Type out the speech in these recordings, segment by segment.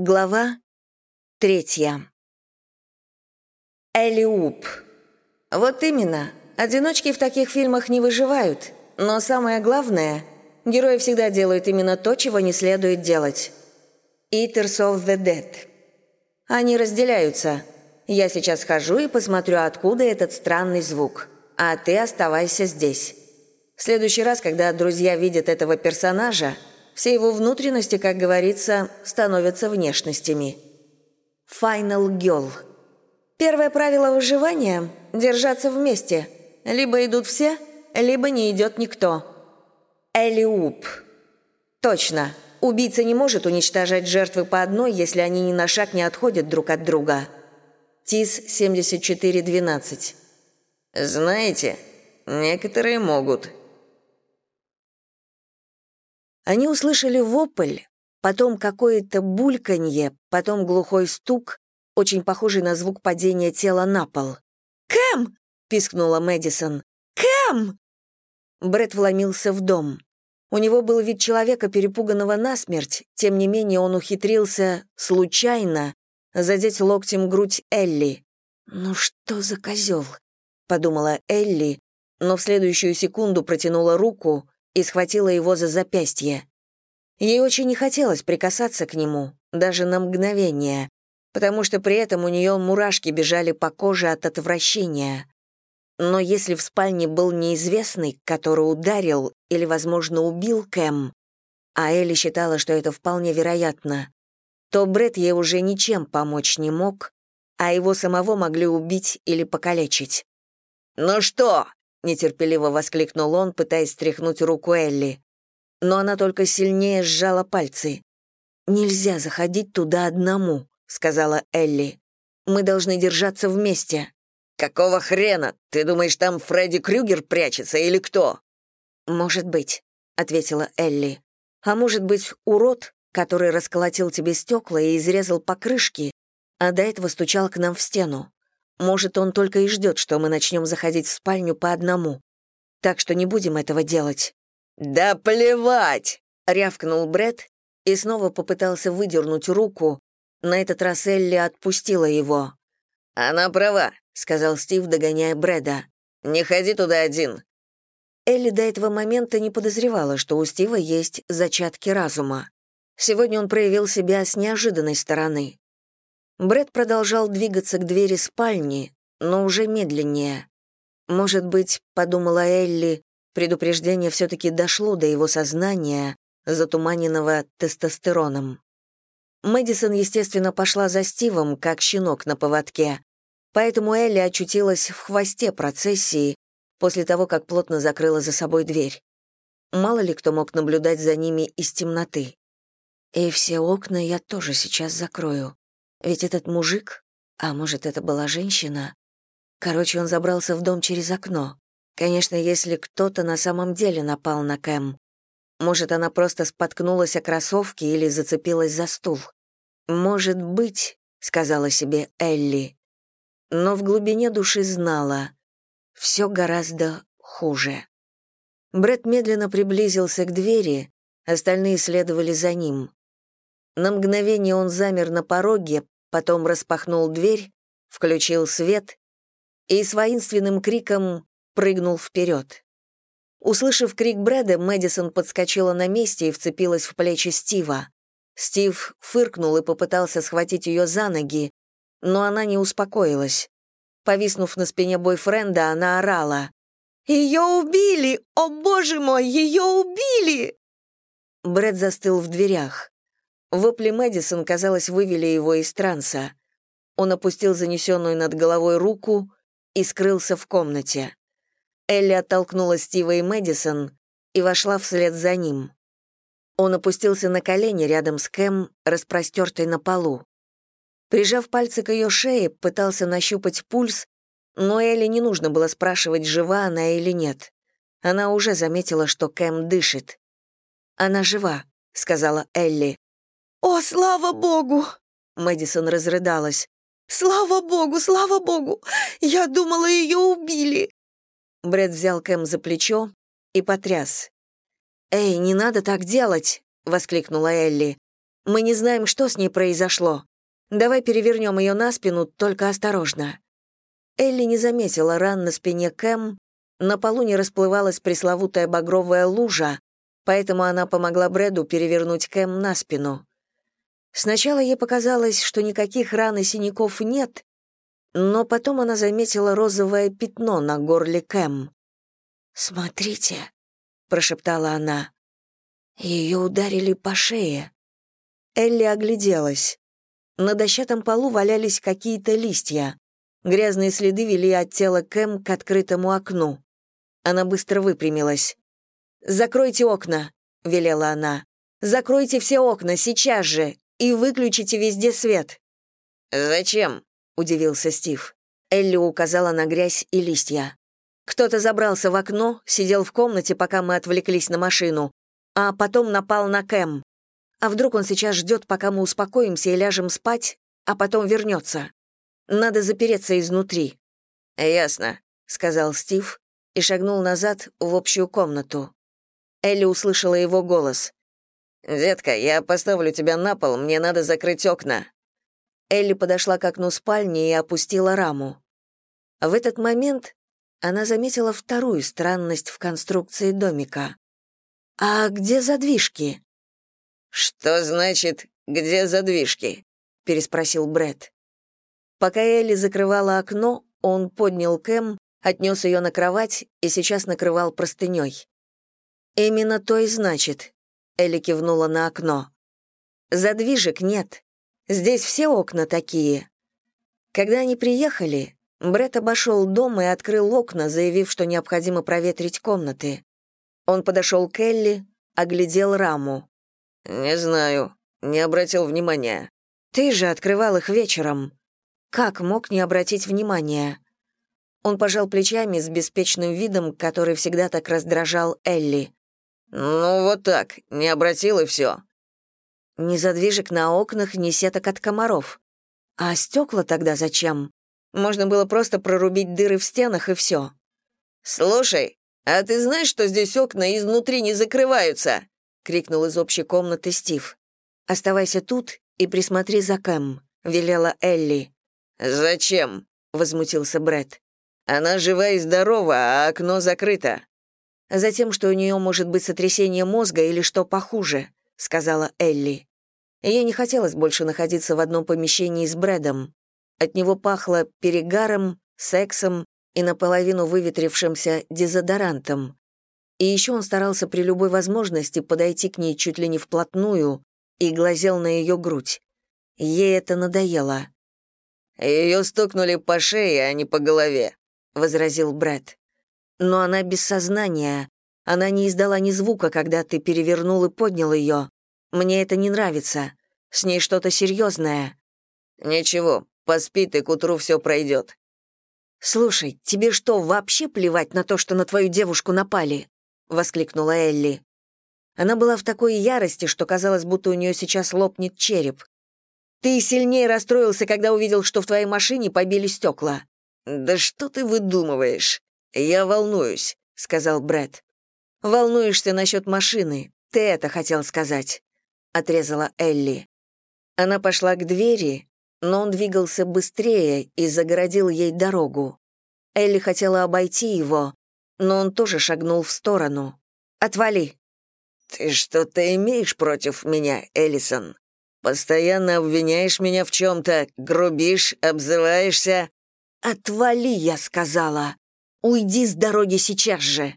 Глава третья. Элиуп. Вот именно. Одиночки в таких фильмах не выживают. Но самое главное, герои всегда делают именно то, чего не следует делать. Eaters of the Dead. Они разделяются. Я сейчас схожу и посмотрю, откуда этот странный звук. А ты оставайся здесь. В следующий раз, когда друзья видят этого персонажа, все его внутренности, как говорится, становятся внешностями. Final Girl. Первое правило выживания – держаться вместе. Либо идут все, либо не идет никто. Элиуп. Точно. Убийца не может уничтожать жертвы по одной, если они ни на шаг не отходят друг от друга. ТИС 7412. Знаете, некоторые могут. Они услышали вопль, потом какое-то бульканье, потом глухой стук, очень похожий на звук падения тела на пол. «Кэм!» — пискнула Мэдисон. «Кэм!» Брэд вломился в дом. У него был вид человека, перепуганного насмерть, тем не менее он ухитрился, случайно, задеть локтем грудь Элли. «Ну что за козел?» — подумала Элли, но в следующую секунду протянула руку и схватила его за запястье. Ей очень не хотелось прикасаться к нему, даже на мгновение, потому что при этом у нее мурашки бежали по коже от отвращения. Но если в спальне был неизвестный, который ударил или, возможно, убил Кэм, а Элли считала, что это вполне вероятно, то Брэд ей уже ничем помочь не мог, а его самого могли убить или покалечить. «Ну что, — нетерпеливо воскликнул он, пытаясь стряхнуть руку Элли. Но она только сильнее сжала пальцы. «Нельзя заходить туда одному», — сказала Элли. «Мы должны держаться вместе». «Какого хрена? Ты думаешь, там Фредди Крюгер прячется или кто?» «Может быть», — ответила Элли. «А может быть, урод, который расколотил тебе стекла и изрезал покрышки, а до этого стучал к нам в стену. Может, он только и ждет, что мы начнем заходить в спальню по одному. Так что не будем этого делать». «Да плевать!» — рявкнул Бред и снова попытался выдернуть руку. На этот раз Элли отпустила его. «Она права», — сказал Стив, догоняя Брэда. «Не ходи туда один». Элли до этого момента не подозревала, что у Стива есть зачатки разума. Сегодня он проявил себя с неожиданной стороны. Брэд продолжал двигаться к двери спальни, но уже медленнее. Может быть, подумала Элли, предупреждение все-таки дошло до его сознания, затуманенного тестостероном. Мэдисон, естественно, пошла за Стивом, как щенок на поводке, поэтому Элли очутилась в хвосте процессии после того, как плотно закрыла за собой дверь. Мало ли кто мог наблюдать за ними из темноты. И все окна я тоже сейчас закрою. Ведь этот мужик, а может, это была женщина, короче, он забрался в дом через окно. Конечно, если кто-то на самом деле напал на Кэм. Может, она просто споткнулась о кроссовке или зацепилась за стул. «Может быть», — сказала себе Элли, но в глубине души знала, все гораздо хуже. Брэд медленно приблизился к двери, остальные следовали за ним. На мгновение он замер на пороге, потом распахнул дверь, включил свет и с воинственным криком прыгнул вперед. Услышав крик Брэда, Мэдисон подскочила на месте и вцепилась в плечи Стива. Стив фыркнул и попытался схватить ее за ноги, но она не успокоилась. Повиснув на спине бойфренда, она орала. «Ее убили! О, боже мой, ее убили!» Брэд застыл в дверях. Вопли Мэдисон, казалось, вывели его из транса. Он опустил занесенную над головой руку и скрылся в комнате. Элли оттолкнула Стива и Мэдисон и вошла вслед за ним. Он опустился на колени рядом с Кэм, распростертой на полу. Прижав пальцы к ее шее, пытался нащупать пульс, но Элли не нужно было спрашивать, жива она или нет. Она уже заметила, что Кэм дышит. «Она жива», — сказала Элли. «О, слава богу!» Мэдисон разрыдалась. «Слава богу, слава богу! Я думала, ее убили!» Брэд взял Кэм за плечо и потряс. «Эй, не надо так делать!» — воскликнула Элли. Мы не знаем, что с ней произошло. Давай перевернем ее на спину, только осторожно». Элли не заметила ран на спине Кэм, на полу не расплывалась пресловутая багровая лужа, поэтому она помогла Брэду перевернуть Кэм на спину. Сначала ей показалось, что никаких ран и синяков нет, но потом она заметила розовое пятно на горле Кэм. «Смотрите», — прошептала она. Ее ударили по шее. Элли огляделась. На дощатом полу валялись какие-то листья. Грязные следы вели от тела Кэм к открытому окну. Она быстро выпрямилась. «Закройте окна», — велела она. «Закройте все окна, сейчас же, и выключите везде свет». «Зачем?» — удивился Стив. Элли указала на грязь и листья. Кто-то забрался в окно, сидел в комнате, пока мы отвлеклись на машину, а потом напал на Кэм. А вдруг он сейчас ждет, пока мы успокоимся и ляжем спать, а потом вернется? Надо запереться изнутри». «Ясно», — сказал Стив и шагнул назад в общую комнату. Элли услышала его голос. «Детка, я поставлю тебя на пол, мне надо закрыть окна». Элли подошла к окну спальни и опустила раму. В этот момент она заметила вторую странность в конструкции домика. «А где задвижки?» «Что значит «где задвижки»?» — переспросил Бред. Пока Элли закрывала окно, он поднял Кэм, отнес ее на кровать и сейчас накрывал простыней. «Именно то и значит», — Элли кивнула на окно. «Задвижек нет. Здесь все окна такие». Когда они приехали, Бред обошел дом и открыл окна, заявив, что необходимо проветрить комнаты. Он подошел к Элли, оглядел раму. «Не знаю, не обратил внимания». «Ты же открывал их вечером. Как мог не обратить внимания?» Он пожал плечами с беспечным видом, который всегда так раздражал Элли. «Ну, вот так, не обратил и все». Ни задвижек на окнах, ни сеток от комаров. А стекла тогда зачем? Можно было просто прорубить дыры в стенах и все. «Слушай, а ты знаешь, что здесь окна изнутри не закрываются?» — крикнул из общей комнаты Стив. «Оставайся тут и присмотри за Кэм», — велела Элли. «Зачем?» — возмутился Бред. «Она жива и здорова, а окно закрыто». «Затем, что у нее может быть сотрясение мозга или что похуже», — сказала Элли. Ей не хотелось больше находиться в одном помещении с Брэдом. От него пахло перегаром, сексом и наполовину выветрившимся дезодорантом. И еще он старался при любой возможности подойти к ней чуть ли не вплотную и глазел на ее грудь. Ей это надоело. «Ее стукнули по шее, а не по голове», — возразил Брэд. «Но она без сознания. Она не издала ни звука, когда ты перевернул и поднял ее. Мне это не нравится. С ней что-то серьезное». «Ничего, Поспи ты, к утру все пройдет. «Слушай, тебе что, вообще плевать на то, что на твою девушку напали?» — воскликнула Элли. Она была в такой ярости, что казалось, будто у нее сейчас лопнет череп. «Ты сильнее расстроился, когда увидел, что в твоей машине побили стекла». «Да что ты выдумываешь? Я волнуюсь», — сказал Брэд. «Волнуешься насчет машины. Ты это хотел сказать», — отрезала Элли. Она пошла к двери, но он двигался быстрее и загородил ей дорогу. Элли хотела обойти его, но он тоже шагнул в сторону. «Отвали!» «Ты что-то имеешь против меня, Эллисон? Постоянно обвиняешь меня в чем-то, грубишь, обзываешься?» «Отвали!» — я сказала. «Уйди с дороги сейчас же!»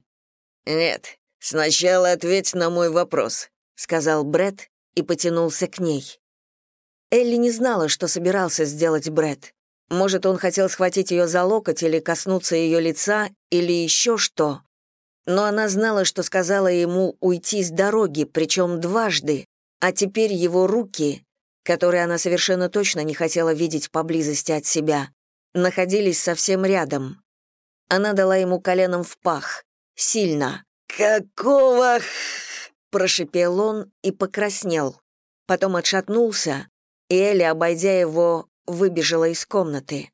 «Нет, сначала ответь на мой вопрос», — сказал Бред и потянулся к ней. Элли не знала, что собирался сделать Бред. Может, он хотел схватить ее за локоть или коснуться ее лица, или еще что. Но она знала, что сказала ему уйти с дороги, причем дважды, а теперь его руки, которые она совершенно точно не хотела видеть поблизости от себя, находились совсем рядом. Она дала ему коленом в пах. Сильно. «Какого...» — прошипел он и покраснел. Потом отшатнулся, и Элли, обойдя его, выбежала из комнаты.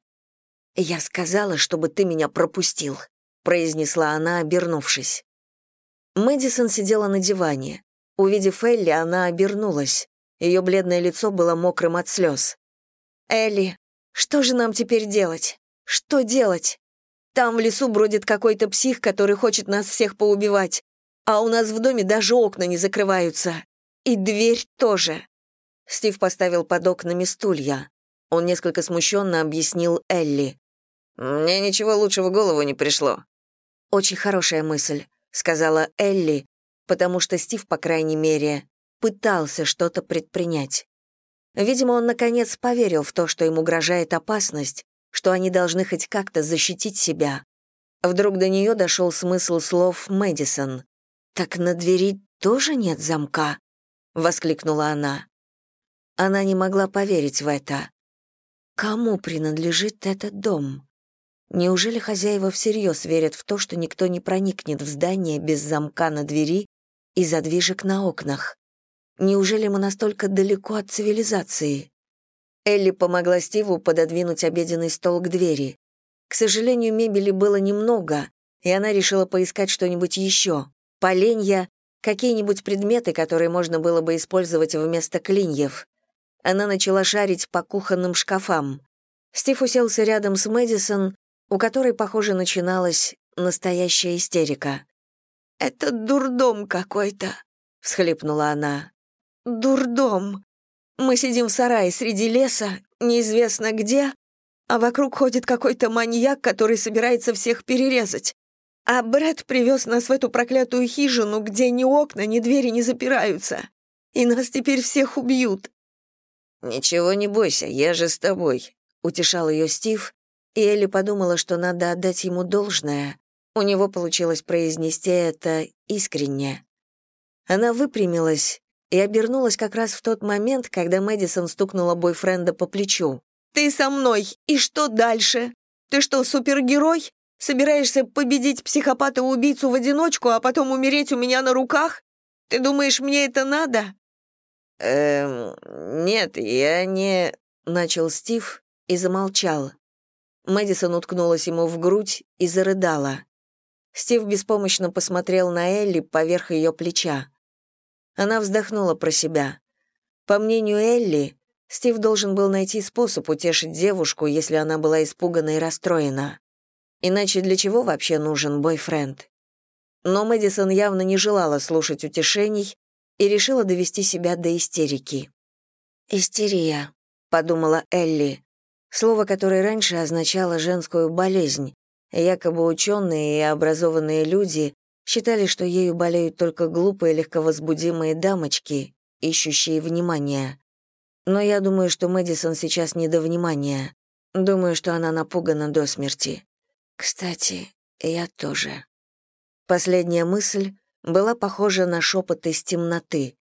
«Я сказала, чтобы ты меня пропустил», — произнесла она, обернувшись. Мэдисон сидела на диване. Увидев Элли, она обернулась. Ее бледное лицо было мокрым от слез. «Элли, что же нам теперь делать? Что делать? Там в лесу бродит какой-то псих, который хочет нас всех поубивать, а у нас в доме даже окна не закрываются. И дверь тоже». Стив поставил под окнами стулья. Он несколько смущенно объяснил Элли. «Мне ничего лучше в голову не пришло». «Очень хорошая мысль», — сказала Элли, потому что Стив, по крайней мере, пытался что-то предпринять. Видимо, он, наконец, поверил в то, что им угрожает опасность, что они должны хоть как-то защитить себя. Вдруг до нее дошел смысл слов Мэдисон. «Так на двери тоже нет замка?» — воскликнула она. Она не могла поверить в это. Кому принадлежит этот дом? Неужели хозяева всерьез верят в то, что никто не проникнет в здание без замка на двери и задвижек на окнах? Неужели мы настолько далеко от цивилизации? Элли помогла Стиву пододвинуть обеденный стол к двери. К сожалению, мебели было немного, и она решила поискать что-нибудь еще. Поленья, какие-нибудь предметы, которые можно было бы использовать вместо клиньев. Она начала шарить по кухонным шкафам. Стив уселся рядом с Мэдисон, у которой, похоже, начиналась настоящая истерика. «Это дурдом какой-то», — всхлипнула она. «Дурдом. Мы сидим в сарае среди леса, неизвестно где, а вокруг ходит какой-то маньяк, который собирается всех перерезать. А Брэд привез нас в эту проклятую хижину, где ни окна, ни двери не запираются. И нас теперь всех убьют». «Ничего не бойся, я же с тобой», — утешал ее Стив, и Элли подумала, что надо отдать ему должное. У него получилось произнести это искренне. Она выпрямилась и обернулась как раз в тот момент, когда Мэдисон стукнула бойфренда по плечу. «Ты со мной, и что дальше? Ты что, супергерой? Собираешься победить психопата-убийцу в одиночку, а потом умереть у меня на руках? Ты думаешь, мне это надо?» «Эм, нет, я не...» — начал Стив и замолчал. Мэдисон уткнулась ему в грудь и зарыдала. Стив беспомощно посмотрел на Элли поверх ее плеча. Она вздохнула про себя. По мнению Элли, Стив должен был найти способ утешить девушку, если она была испугана и расстроена. Иначе для чего вообще нужен бойфренд? Но Мэдисон явно не желала слушать утешений и решила довести себя до истерики. «Истерия», — подумала Элли, слово, которое раньше означало женскую болезнь. Якобы ученые и образованные люди считали, что ею болеют только глупые легковозбудимые дамочки, ищущие внимания. Но я думаю, что Мэдисон сейчас не до внимания. Думаю, что она напугана до смерти. Кстати, я тоже. Последняя мысль была похожа на шепот из темноты,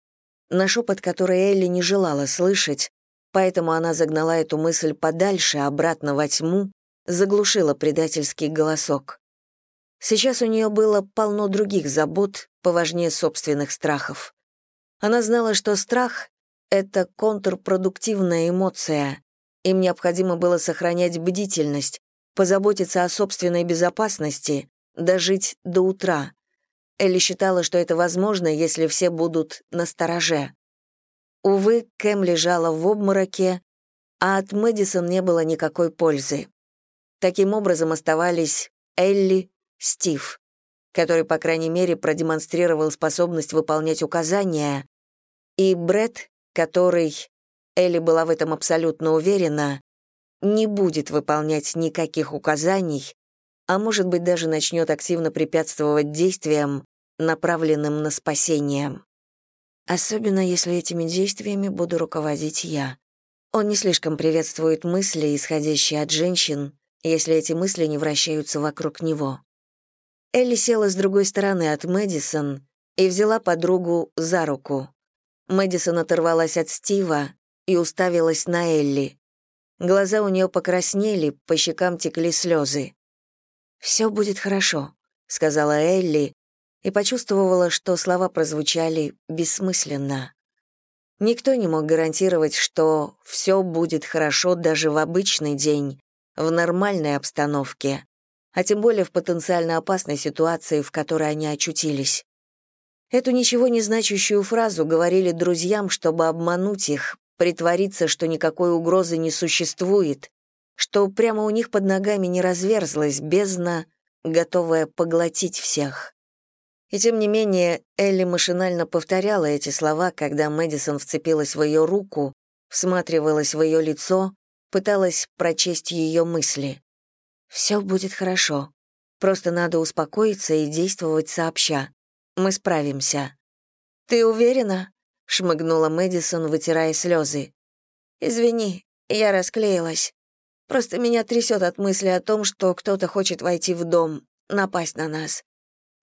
на шепот, который Элли не желала слышать, поэтому она загнала эту мысль подальше, обратно во тьму, заглушила предательский голосок. Сейчас у нее было полно других забот, поважнее собственных страхов. Она знала, что страх — это контрпродуктивная эмоция. Им необходимо было сохранять бдительность, позаботиться о собственной безопасности, дожить до утра. Элли считала, что это возможно, если все будут на стороже. Увы, Кэм лежала в обмороке, а от Мэдисон не было никакой пользы. Таким образом оставались Элли, Стив, который, по крайней мере, продемонстрировал способность выполнять указания, и Бред, который, Элли была в этом абсолютно уверена, не будет выполнять никаких указаний, а может быть даже начнет активно препятствовать действиям, направленным на спасение. Особенно если этими действиями буду руководить я. Он не слишком приветствует мысли, исходящие от женщин, если эти мысли не вращаются вокруг него. Элли села с другой стороны от Мэдисон и взяла подругу за руку. Мэдисон оторвалась от Стива и уставилась на Элли. Глаза у нее покраснели, по щекам текли слезы. «Все будет хорошо», — сказала Элли, и почувствовала, что слова прозвучали бессмысленно. Никто не мог гарантировать, что все будет хорошо даже в обычный день, в нормальной обстановке, а тем более в потенциально опасной ситуации, в которой они очутились. Эту ничего не значащую фразу говорили друзьям, чтобы обмануть их, притвориться, что никакой угрозы не существует, что прямо у них под ногами не разверзлась бездна, готовая поглотить всех. И тем не менее, Элли машинально повторяла эти слова, когда Мэдисон вцепилась в ее руку, всматривалась в ее лицо, пыталась прочесть ее мысли. «Все будет хорошо. Просто надо успокоиться и действовать сообща. Мы справимся». «Ты уверена?» — шмыгнула Мэдисон, вытирая слезы. «Извини, я расклеилась. Просто меня трясет от мысли о том, что кто-то хочет войти в дом, напасть на нас.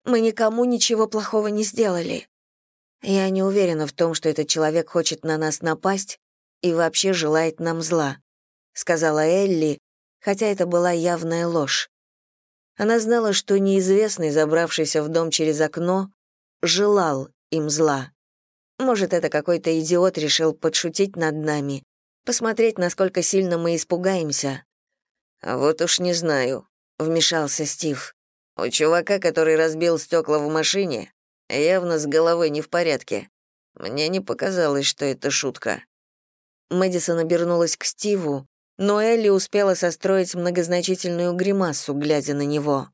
Мы никому ничего плохого не сделали. Я не уверена в том, что этот человек хочет на нас напасть и вообще желает нам зла», — сказала Элли, хотя это была явная ложь. Она знала, что неизвестный, забравшийся в дом через окно, желал им зла. Может, это какой-то идиот решил подшутить над нами, посмотреть, насколько сильно мы испугаемся. «А вот уж не знаю», — вмешался Стив. У чувака, который разбил стекла в машине, явно с головой не в порядке. Мне не показалось, что это шутка. Мэдисон обернулась к Стиву, но Элли успела состроить многозначительную гримасу, глядя на него.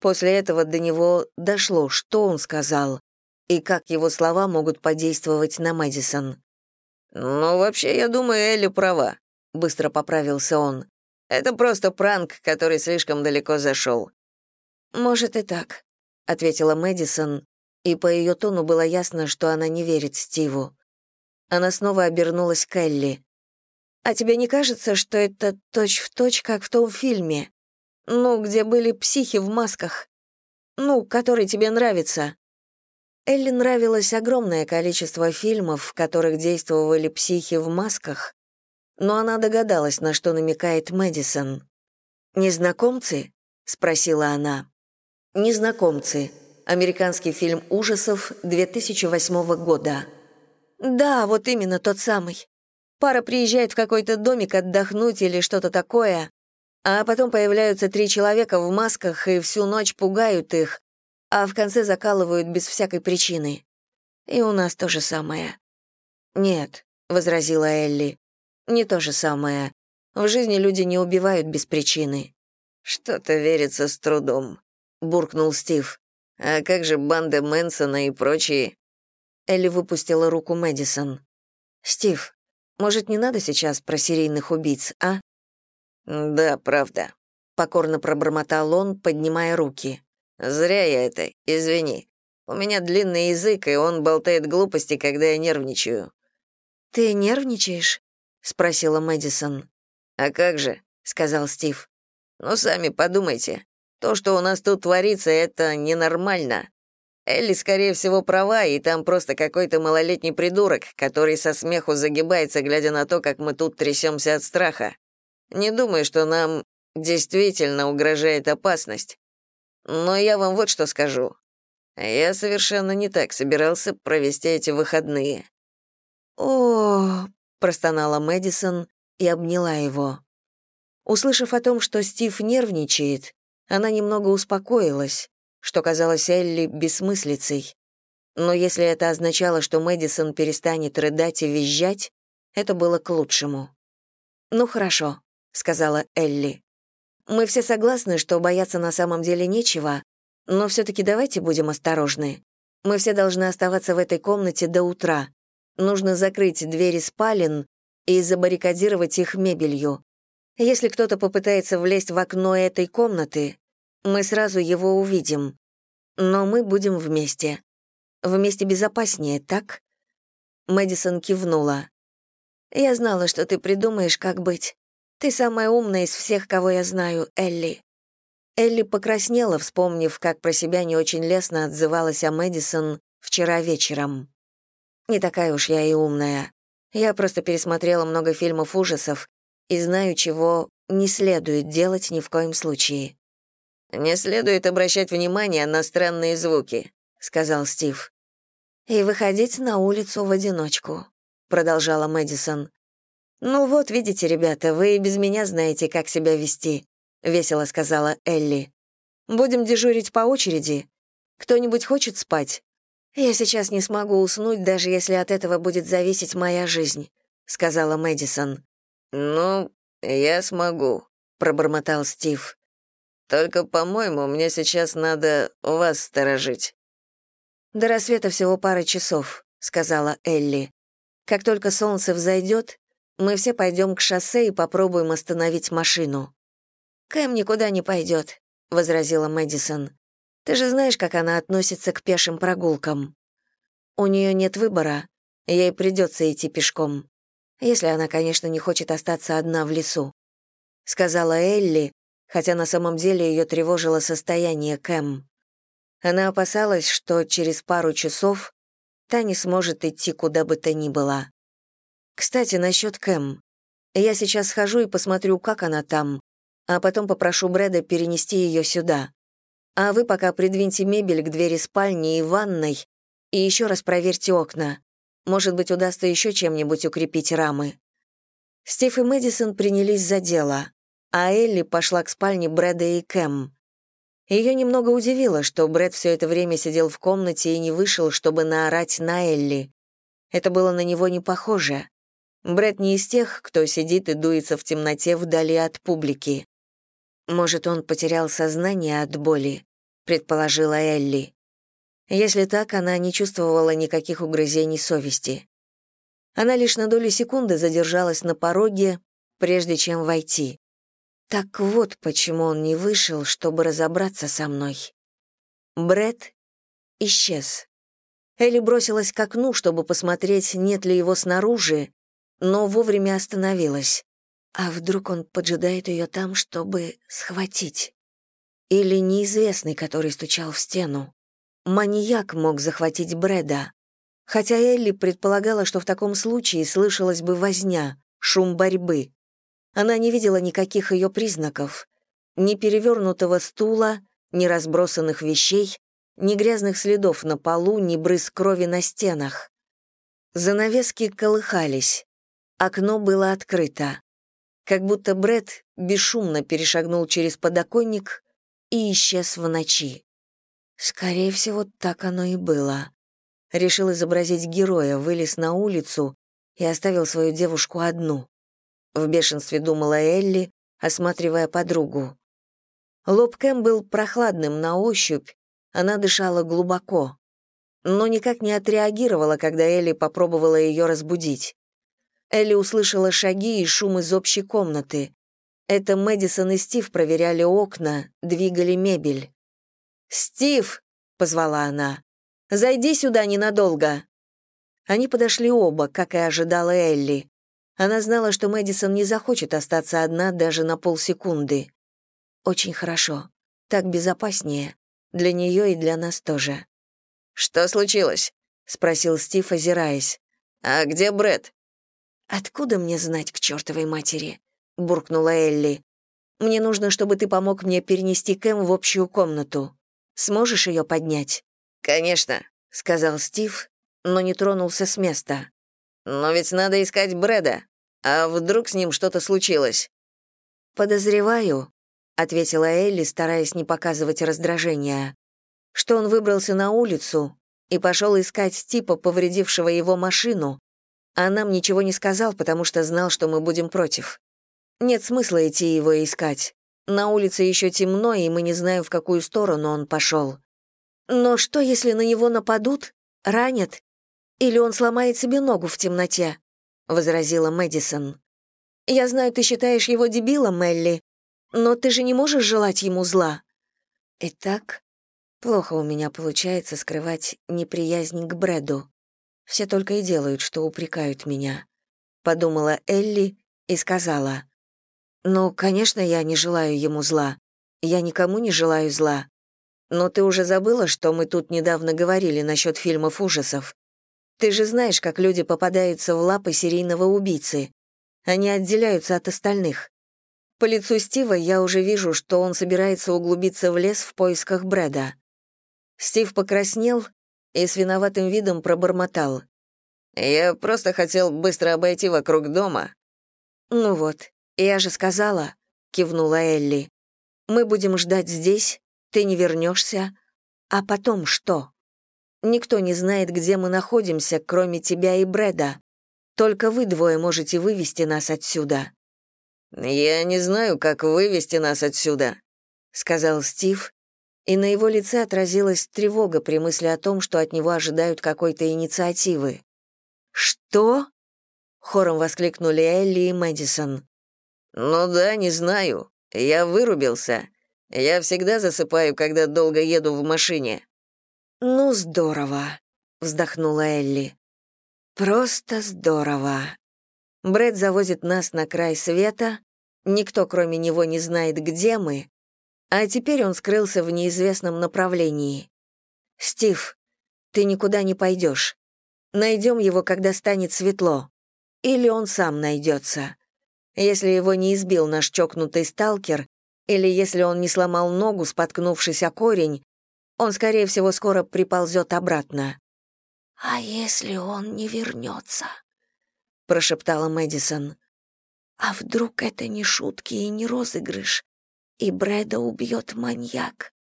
После этого до него дошло, что он сказал, и как его слова могут подействовать на Мэдисон. «Ну, вообще, я думаю, Элли права», — быстро поправился он. «Это просто пранк, который слишком далеко зашел. «Может и так», — ответила Мэдисон, и по ее тону было ясно, что она не верит Стиву. Она снова обернулась к Элли. «А тебе не кажется, что это точь-в-точь, точь, как в том фильме? Ну, где были психи в масках? Ну, который тебе нравится?» Элли нравилось огромное количество фильмов, в которых действовали психи в масках, но она догадалась, на что намекает Мэдисон. «Незнакомцы?» — спросила она. «Незнакомцы». Американский фильм ужасов 2008 года. «Да, вот именно тот самый. Пара приезжает в какой-то домик отдохнуть или что-то такое, а потом появляются три человека в масках и всю ночь пугают их, а в конце закалывают без всякой причины. И у нас то же самое». «Нет», — возразила Элли, — «не то же самое. В жизни люди не убивают без причины». «Что-то верится с трудом», — буркнул Стив. «А как же банда Мэнсона и прочие?» Элли выпустила руку Мэдисон. «Стив, может, не надо сейчас про серийных убийц, а?» «Да, правда», — покорно пробормотал он, поднимая руки. «Зря я это, извини. У меня длинный язык, и он болтает глупости, когда я нервничаю». «Ты нервничаешь?» — спросила Мэдисон. «А как же?» — сказал Стив. «Ну, сами подумайте. То, что у нас тут творится, это ненормально. Элли, скорее всего, права, и там просто какой-то малолетний придурок, который со смеху загибается, глядя на то, как мы тут трясемся от страха. Не думаю, что нам действительно угрожает опасность. Но я вам вот что скажу. Я совершенно не так собирался провести эти выходные. О, простонала Мэдисон и обняла его. Услышав о том, что Стив нервничает, она немного успокоилась, что казалось Элли бессмыслицей. Но если это означало, что Мэдисон перестанет рыдать и визжать, это было к лучшему. «Ну хорошо», — сказала Элли. «Мы все согласны, что бояться на самом деле нечего, но все-таки давайте будем осторожны. Мы все должны оставаться в этой комнате до утра. Нужно закрыть двери спален и забаррикадировать их мебелью. Если кто-то попытается влезть в окно этой комнаты, мы сразу его увидим. Но мы будем вместе. Вместе безопаснее, так?» Мэдисон кивнула. «Я знала, что ты придумаешь, как быть. Ты самая умная из всех, кого я знаю, Элли». Элли покраснела, вспомнив, как про себя не очень лестно отзывалась о Мэдисон вчера вечером. «Не такая уж я и умная. Я просто пересмотрела много фильмов ужасов и знаю, чего не следует делать ни в коем случае. «Не следует обращать внимание на странные звуки», — сказал Стив. «И выходить на улицу в одиночку», — продолжала Мэдисон. «Ну вот, видите, ребята, вы и без меня знаете, как себя вести», — весело сказала Элли. «Будем дежурить по очереди. Кто-нибудь хочет спать? «Я сейчас не смогу уснуть, даже если от этого будет зависеть моя жизнь», — сказала Мэдисон. «Ну, я смогу», — пробормотал Стив. «Только, по-моему, мне сейчас надо вас сторожить». «До рассвета всего пара часов», — сказала Элли. «Как только солнце взойдет, мы все пойдем к шоссе и попробуем остановить машину». «Кэм никуда не пойдет», — возразила Мэдисон. «Ты же знаешь, как она относится к пешим прогулкам. У нее нет выбора, ей придется идти пешком, если она, конечно, не хочет остаться одна в лесу», — сказала Элли, хотя на самом деле ее тревожило состояние Кэм. Она опасалась, что через пару часов та не сможет идти куда бы то ни было. Кстати, насчет Кэм. Я сейчас схожу и посмотрю, как она там, а потом попрошу Брэда перенести ее сюда. А вы пока придвиньте мебель к двери спальни и ванной и еще раз проверьте окна. Может быть, удастся еще чем-нибудь укрепить рамы». Стив и Мэдисон принялись за дело, а Элли пошла к спальне Брэда и Кэм. Ее немного удивило, что Брэд все это время сидел в комнате и не вышел, чтобы наорать на Элли. Это было на него не похоже. Брэд не из тех, кто сидит и дуется в темноте вдали от публики. Может, он потерял сознание от боли, предположила Элли. Если так, она не чувствовала никаких угрызений совести. Она лишь на долю секунды задержалась на пороге, прежде чем войти. Так вот почему он не вышел, чтобы разобраться со мной. Бред исчез. Элли бросилась к окну, чтобы посмотреть, нет ли его снаружи, но вовремя остановилась. А вдруг он поджидает ее там, чтобы схватить? Или неизвестный, который стучал в стену? Маньяк мог захватить Брэда. Хотя Элли предполагала, что в таком случае слышалась бы возня, шум борьбы. Она не видела никаких ее признаков. Ни перевернутого стула, ни разбросанных вещей, ни грязных следов на полу, ни брызг крови на стенах. Занавески колыхались. Окно было открыто. Как будто Бред бесшумно перешагнул через подоконник и исчез в ночи. Скорее всего, так оно и было. Решил изобразить героя, вылез на улицу и оставил свою девушку одну. В бешенстве думала Элли, осматривая подругу. Лоб Кэм был прохладным на ощупь, она дышала глубоко, но никак не отреагировала, когда Элли попробовала ее разбудить. Элли услышала шаги и шум из общей комнаты. Это Мэдисон и Стив проверяли окна, двигали мебель. «Стив!» — позвала она. «Зайди сюда ненадолго!» Они подошли оба, как и ожидала Элли. Она знала, что Мэдисон не захочет остаться одна даже на полсекунды. Очень хорошо. Так безопаснее. Для нее и для нас тоже. «Что случилось?» — спросил Стив, озираясь. «А где Бред? «Откуда мне знать к чертовой матери?» — буркнула Элли. «Мне нужно, чтобы ты помог мне перенести Кэм в общую комнату. Сможешь ее поднять?» «Конечно», — сказал Стив, но не тронулся с места. «Но ведь надо искать Брэда. А вдруг с ним что-то случилось?» «Подозреваю», — ответила Элли, стараясь не показывать раздражения, «что он выбрался на улицу и пошел искать типа, повредившего его машину, а нам ничего не сказал, потому что знал, что мы будем против. Нет смысла идти его искать. На улице еще темно, и мы не знаем, в какую сторону он пошел. Но что, если на него нападут, ранят, или он сломает себе ногу в темноте?» возразила Мэдисон. «Я знаю, ты считаешь его дебилом, Элли, но ты же не можешь желать ему зла». Итак, плохо у меня получается скрывать неприязнь к Брэду. Все только и делают, что упрекают меня», — подумала Элли и сказала. «Ну, конечно, я не желаю ему зла. Я никому не желаю зла. Но ты уже забыла, что мы тут недавно говорили насчет фильмов ужасов. Ты же знаешь, как люди попадаются в лапы серийного убийцы. Они отделяются от остальных. По лицу Стива я уже вижу, что он собирается углубиться в лес в поисках Брэда. Стив покраснел и с виноватым видом пробормотал. «Я просто хотел быстро обойти вокруг дома». «Ну вот, я же сказала», — кивнула Элли. «Мы будем ждать здесь, ты не вернешься, а потом что?» Никто не знает, где мы находимся, кроме тебя и Брэда. Только вы двое можете вывести нас отсюда». «Я не знаю, как вывести нас отсюда», — сказал Стив, и на его лице отразилась тревога при мысли о том, что от него ожидают какой-то инициативы. «Что?» — хором воскликнули Элли и Мэдисон. «Ну да, не знаю. Я вырубился. Я всегда засыпаю, когда долго еду в машине». «Ну, здорово», — вздохнула Элли. «Просто здорово. Брэд завозит нас на край света, никто кроме него не знает, где мы, а теперь он скрылся в неизвестном направлении. «Стив, ты никуда не пойдешь. Найдем его, когда станет светло. Или он сам найдется. Если его не избил наш чокнутый сталкер, или если он не сломал ногу, споткнувшись о корень, он, скорее всего, скоро приползет обратно». «А если он не вернется?» — прошептала Мэдисон. «А вдруг это не шутки и не розыгрыш, и Брэда убьет маньяк.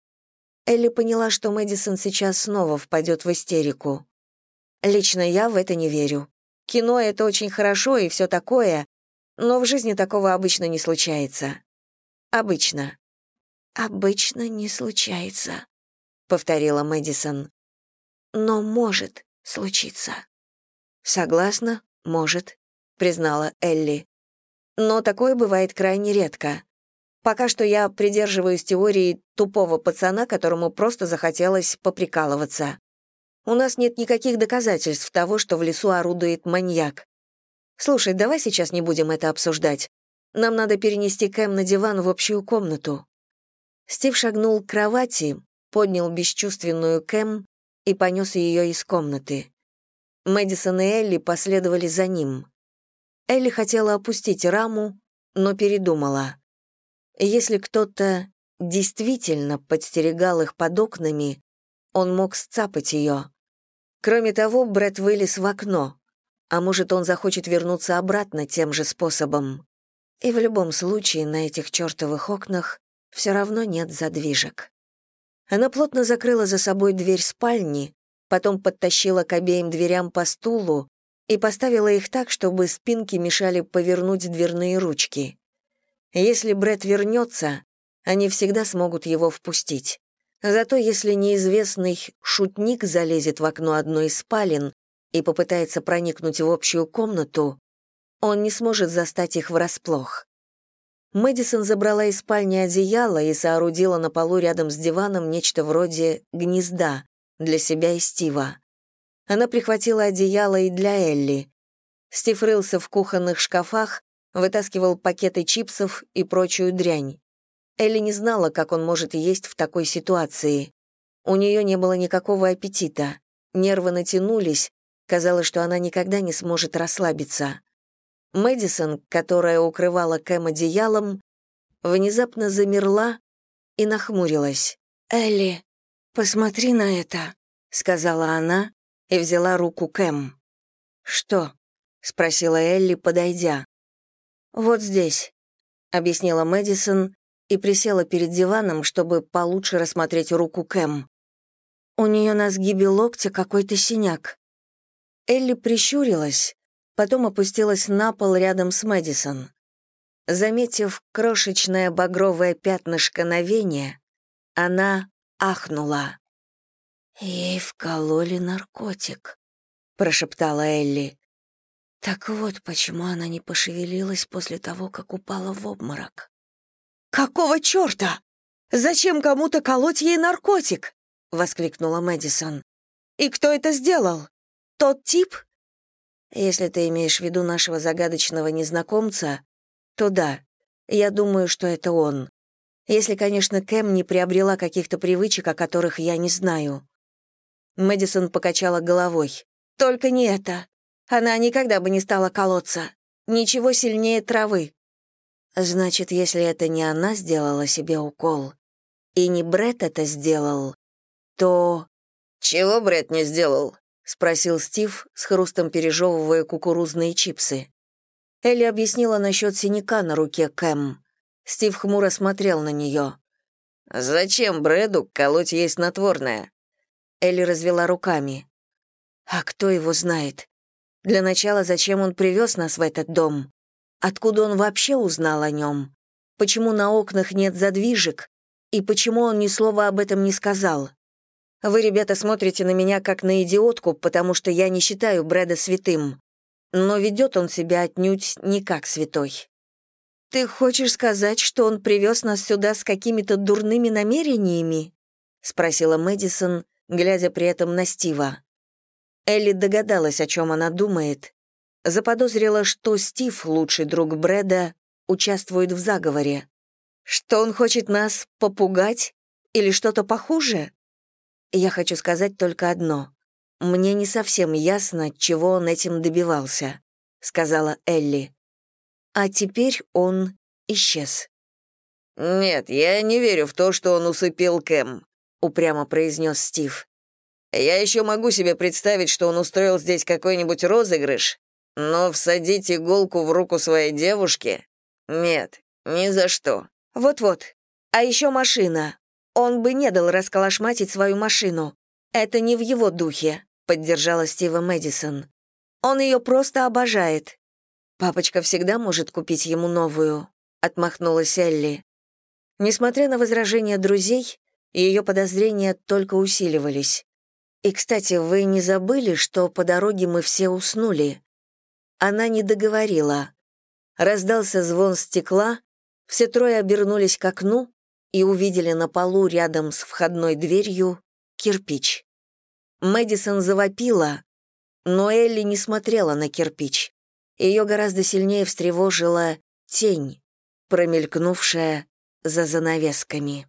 Элли поняла, что Мэдисон сейчас снова впадет в истерику. Лично я в это не верю. Кино — это очень хорошо и все такое, но в жизни такого обычно не случается. Обычно. «Обычно не случается», — повторила Мэдисон. «Но может случиться». «Согласна, может», — признала Элли. «Но такое бывает крайне редко. Пока что я придерживаюсь теории тупого пацана, которому просто захотелось поприкалываться. У нас нет никаких доказательств того, что в лесу орудует маньяк. Слушай, давай сейчас не будем это обсуждать. Нам надо перенести Кэм на диван в общую комнату. Стив шагнул к кровати, поднял бесчувственную Кэм и понес ее из комнаты. Мэдисон и Элли последовали за ним. Элли хотела опустить раму, но передумала. Если кто-то действительно подстерегал их под окнами, он мог сцапать ее. Кроме того, Брэд вылез в окно, а может, он захочет вернуться обратно тем же способом. И в любом случае на этих чертовых окнах все равно нет задвижек. Она плотно закрыла за собой дверь спальни, потом подтащила к обеим дверям по стулу и поставила их так, чтобы спинки мешали повернуть дверные ручки. Если Бред вернется, они всегда смогут его впустить. Зато если неизвестный шутник залезет в окно одной из спален и попытается проникнуть в общую комнату, он не сможет застать их врасплох. Мэдисон забрала из спальни одеяло и соорудила на полу рядом с диваном нечто вроде гнезда для себя и Стива. Она прихватила одеяло и для Элли. Стив рылся в кухонных шкафах, вытаскивал пакеты чипсов и прочую дрянь. Элли не знала, как он может есть в такой ситуации. У нее не было никакого аппетита. Нервы натянулись, казалось, что она никогда не сможет расслабиться. Мэдисон, которая укрывала Кэм одеялом, внезапно замерла и нахмурилась. «Элли, посмотри на это», — сказала она и взяла руку Кэм. «Что?» — спросила Элли, подойдя. «Вот здесь», — объяснила Мэдисон и присела перед диваном, чтобы получше рассмотреть руку Кэм. У нее на сгибе локтя какой-то синяк. Элли прищурилась, потом опустилась на пол рядом с Мэдисон. Заметив крошечное багровое пятнышко на вене, она ахнула. «Ей вкололи наркотик», — прошептала Элли. Так вот, почему она не пошевелилась после того, как упала в обморок. «Какого чёрта? Зачем кому-то колоть ей наркотик?» — воскликнула Мэдисон. «И кто это сделал? Тот тип?» «Если ты имеешь в виду нашего загадочного незнакомца, то да, я думаю, что это он. Если, конечно, Кэм не приобрела каких-то привычек, о которых я не знаю». Мэдисон покачала головой. «Только не это. Она никогда бы не стала колоться. Ничего сильнее травы. Значит, если это не она сделала себе укол, и не Бред это сделал, то... «Чего Бред не сделал?» — спросил Стив, с хрустом пережевывая кукурузные чипсы. Элли объяснила насчет синяка на руке Кэм. Стив хмуро смотрел на нее. «Зачем Брэду колоть ей снотворное?» Элли развела руками. А кто его знает? Для начала, зачем он привез нас в этот дом? Откуда он вообще узнал о нем? Почему на окнах нет задвижек? И почему он ни слова об этом не сказал? Вы, ребята, смотрите на меня как на идиотку, потому что я не считаю Брэда святым. Но ведет он себя отнюдь не как святой. «Ты хочешь сказать, что он привез нас сюда с какими-то дурными намерениями?» — спросила Мэдисон, глядя при этом на Стива. Элли догадалась, о чем она думает. Заподозрила, что Стив, лучший друг Брэда, участвует в заговоре. Что он хочет нас попугать? Или что-то похуже? Я хочу сказать только одно. Мне не совсем ясно, чего он этим добивался, сказала Элли. А теперь он исчез. Нет, я не верю в то, что он усыпил Кэм, упрямо произнес Стив. Я еще могу себе представить, что он устроил здесь какой-нибудь розыгрыш, но всадить иголку в руку своей девушке? Нет, ни за что. Вот-вот. А еще машина. Он бы не дал расколошматить свою машину. Это не в его духе, поддержала Стива Мэдисон. Он ее просто обожает. Папочка всегда может купить ему новую, отмахнулась Элли. Несмотря на возражения друзей, ее подозрения только усиливались. И, кстати, вы не забыли, что по дороге мы все уснули? Она не договорила. Раздался звон стекла, все трое обернулись к окну и увидели на полу рядом с входной дверью кирпич. Мэдисон завопила, но Элли не смотрела на кирпич. Ее гораздо сильнее встревожила тень, промелькнувшая за занавесками.